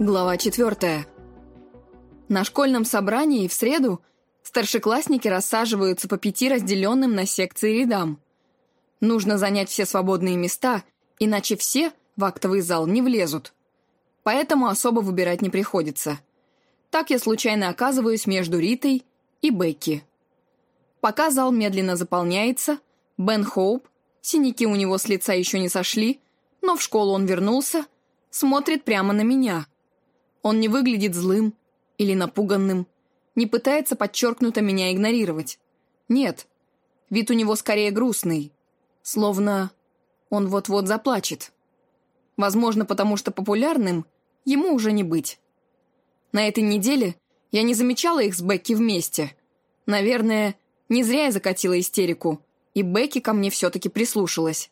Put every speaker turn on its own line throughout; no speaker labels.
Глава четвертая. На школьном собрании в среду старшеклассники рассаживаются по пяти разделенным на секции рядам. Нужно занять все свободные места, иначе все в актовый зал не влезут. Поэтому особо выбирать не приходится. Так я случайно оказываюсь между Ритой и Бекки. Пока зал медленно заполняется, Бен Хоуп, синяки у него с лица еще не сошли, но в школу он вернулся, смотрит прямо на меня – он не выглядит злым или напуганным, не пытается подчеркнуто меня игнорировать. Нет, вид у него скорее грустный, словно он вот-вот заплачет. Возможно, потому что популярным ему уже не быть. На этой неделе я не замечала их с Бекки вместе. Наверное, не зря я закатила истерику, и Бекки ко мне все-таки прислушалась.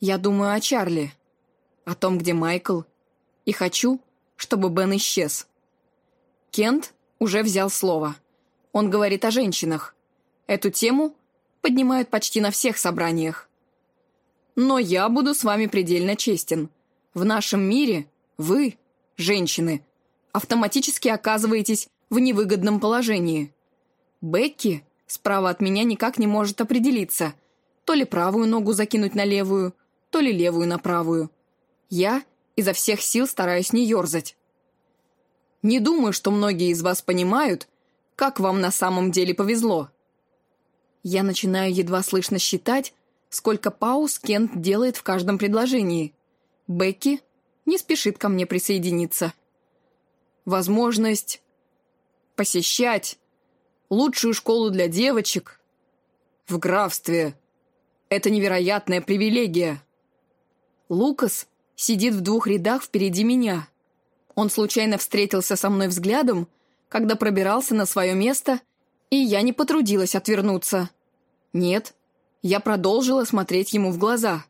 Я думаю о Чарли, о том, где Майкл, и хочу, чтобы Бен исчез. Кент уже взял слово. Он говорит о женщинах. Эту тему поднимают почти на всех собраниях. Но я буду с вами предельно честен. В нашем мире вы, женщины, автоматически оказываетесь в невыгодном положении. Бекки справа от меня никак не может определиться, то ли правую ногу закинуть на левую, то ли левую на правую. Я изо всех сил стараюсь не ерзать. Не думаю, что многие из вас понимают, как вам на самом деле повезло. Я начинаю едва слышно считать, сколько пауз Кент делает в каждом предложении. Бекки не спешит ко мне присоединиться. Возможность посещать лучшую школу для девочек в графстве. Это невероятная привилегия. Лукас сидит в двух рядах впереди меня. Он случайно встретился со мной взглядом, когда пробирался на свое место, и я не потрудилась отвернуться. Нет, я продолжила смотреть ему в глаза.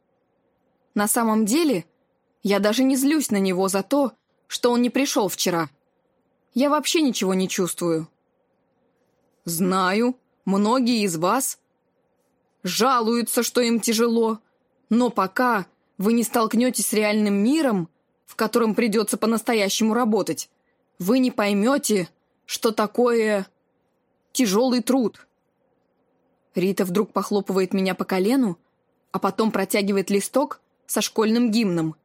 На самом деле, я даже не злюсь на него за то, что он не пришел вчера. Я вообще ничего не чувствую. Знаю, многие из вас жалуются, что им тяжело, но пока вы не столкнетесь с реальным миром, в котором придется по-настоящему работать. Вы не поймете, что такое тяжелый труд. Рита вдруг похлопывает меня по колену, а потом протягивает листок со школьным гимном.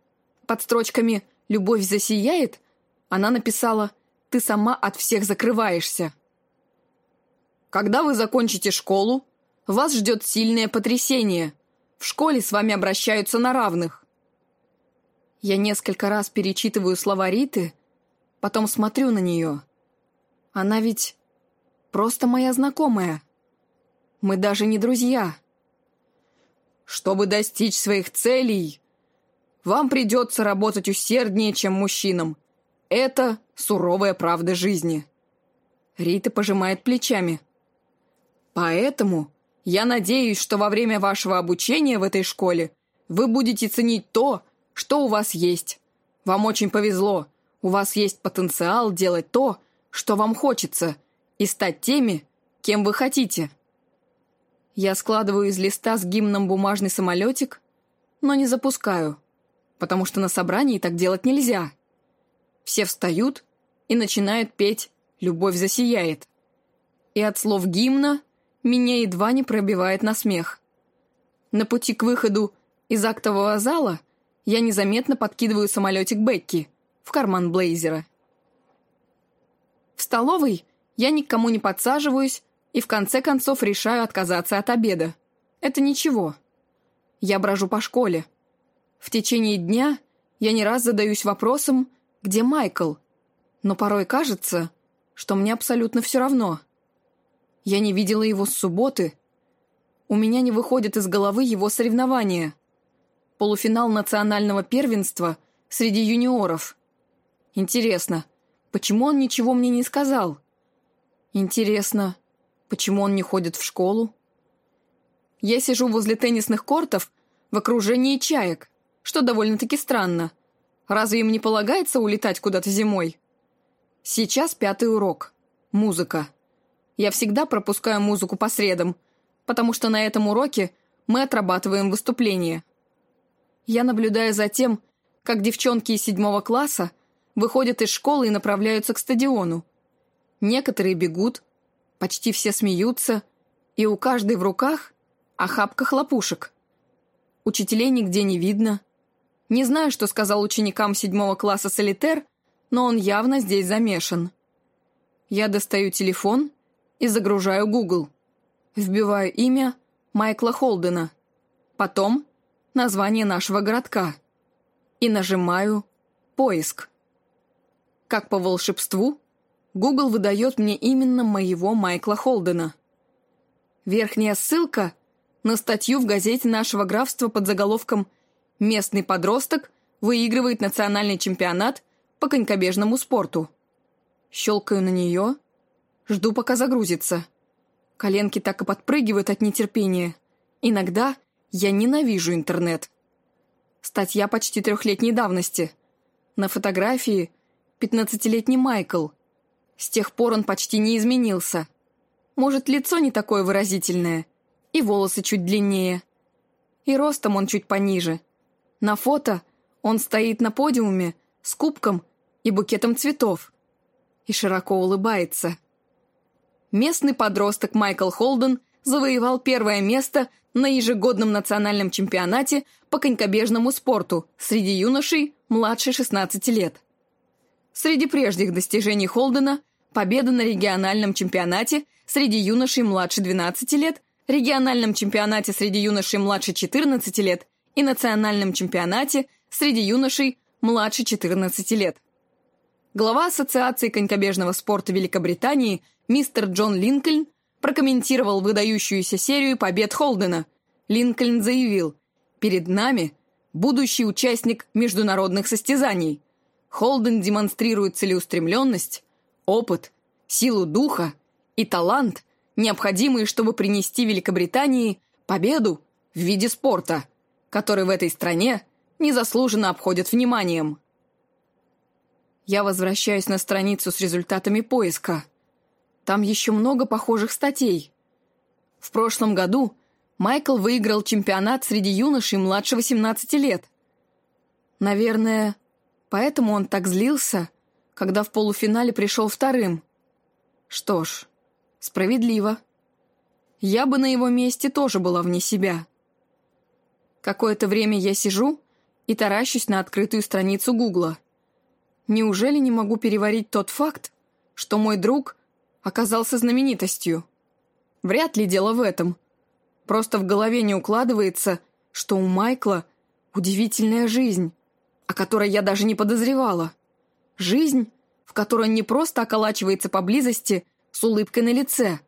Под строчками «Любовь засияет» она написала «Ты сама от всех закрываешься». Когда вы закончите школу, вас ждет сильное потрясение – в школе с вами обращаются на равных. Я несколько раз перечитываю слова Риты, потом смотрю на нее. Она ведь просто моя знакомая. Мы даже не друзья. Чтобы достичь своих целей, вам придется работать усерднее, чем мужчинам. Это суровая правда жизни. Рита пожимает плечами. Поэтому я надеюсь, что во время вашего обучения в этой школе вы будете ценить то, что у вас есть. Вам очень повезло. У вас есть потенциал делать то, что вам хочется, и стать теми, кем вы хотите. Я складываю из листа с гимном бумажный самолетик, но не запускаю, потому что на собрании так делать нельзя. Все встают и начинают петь «Любовь засияет». И от слов гимна меня едва не пробивает на смех. На пути к выходу из актового зала я незаметно подкидываю самолетик Бекки в карман блейзера. В столовой я никому не подсаживаюсь и в конце концов решаю отказаться от обеда. Это ничего. Я брожу по школе. В течение дня я не раз задаюсь вопросом, где Майкл, но порой кажется, что мне абсолютно все равно — я не видела его с субботы. У меня не выходит из головы его соревнования. Полуфинал национального первенства среди юниоров. Интересно, почему он ничего мне не сказал? Интересно, почему он не ходит в школу? Я сижу возле теннисных кортов в окружении чаек, что довольно-таки странно. Разве им не полагается улетать куда-то зимой? Сейчас пятый урок. Музыка. Я всегда пропускаю музыку по средам, потому что на этом уроке мы отрабатываем выступление. Я наблюдаю за тем, как девчонки из седьмого класса выходят из школы и направляются к стадиону. Некоторые бегут, почти все смеются, и у каждой в руках охапка хлопушек. Учителей нигде не видно. Не знаю, что сказал ученикам седьмого класса Солитер, но он явно здесь замешан. Я достаю телефон и загружаю Google. Вбиваю имя Майкла Холдена. Потом название нашего городка. И нажимаю «Поиск». Как по волшебству, Google выдает мне именно моего Майкла Холдена. Верхняя ссылка на статью в газете нашего графства под заголовком «Местный подросток выигрывает национальный чемпионат по конькобежному спорту». Щелкаю на нее, жду, пока загрузится. Коленки так и подпрыгивают от нетерпения. Иногда я ненавижу интернет. Статья почти трехлетней давности. На фотографии пятнадцатилетний Майкл. С тех пор он почти не изменился. Может, лицо не такое выразительное, и волосы чуть длиннее. И ростом он чуть пониже. На фото он стоит на подиуме с кубком и букетом цветов и широко улыбается. Местный подросток Майкл Холден завоевал первое место на ежегодном национальном чемпионате по конькобежному спорту среди юношей младше 16 лет. Среди прежних достижений Холдена – победа на региональном чемпионате среди юношей младше 12 лет, региональном чемпионате среди юношей младше 14 лет и национальном чемпионате среди юношей младше 14 лет. Глава Ассоциации конькобежного спорта Великобритании мистер Джон Линкольн прокомментировал выдающуюся серию побед Холдена. Линкольн заявил, «Перед нами будущий участник международных состязаний. Холден демонстрирует целеустремленность, опыт, силу духа и талант, необходимые, чтобы принести Великобритании победу в виде спорта, который в этой стране незаслуженно обходят вниманием». Я возвращаюсь на страницу с результатами поиска. Там еще много похожих статей. В прошлом году Майкл выиграл чемпионат среди юношей младше 18 лет. Наверное, поэтому он так злился, когда в полуфинале пришел вторым. Что ж, справедливо. Я бы на его месте тоже была вне себя. Какое-то время я сижу и таращусь на открытую страницу Гугла. Неужели не могу переварить тот факт, что мой друг оказался знаменитостью? Вряд ли дело в этом. Просто в голове не укладывается, что у Майкла удивительная жизнь, о которой я даже не подозревала. Жизнь, в которой он не просто околачивается поблизости с улыбкой на лице,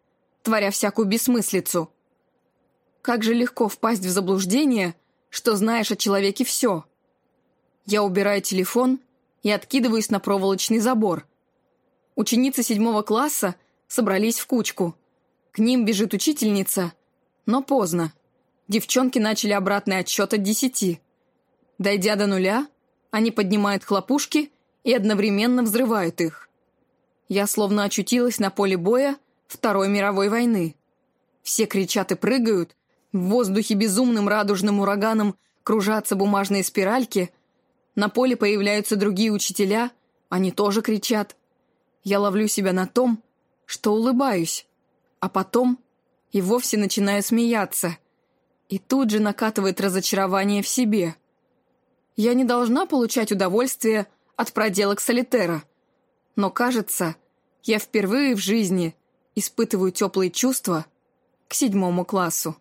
творя всякую бессмыслицу. Как же легко впасть в заблуждение, что знаешь о человеке все. Я убираю телефон и откидываюсь на проволочный забор. Ученицы седьмого класса собрались в кучку. К ним бежит учительница, но поздно. Девчонки начали обратный отсчет от десяти. Дойдя до нуля, они поднимают хлопушки и одновременно взрывают их. Я словно очутилась на поле боя Второй мировой войны. Все кричат и прыгают, в воздухе безумным радужным ураганом кружатся бумажные спиральки, на поле появляются другие учителя, они тоже кричат. Я ловлю себя на том, что улыбаюсь, а потом и вовсе начинаю смеяться. И тут же накатывает разочарование в себе. Я не должна получать удовольствие от проделок солитера. Но, кажется, я впервые в жизни испытываю теплые чувства к седьмому классу.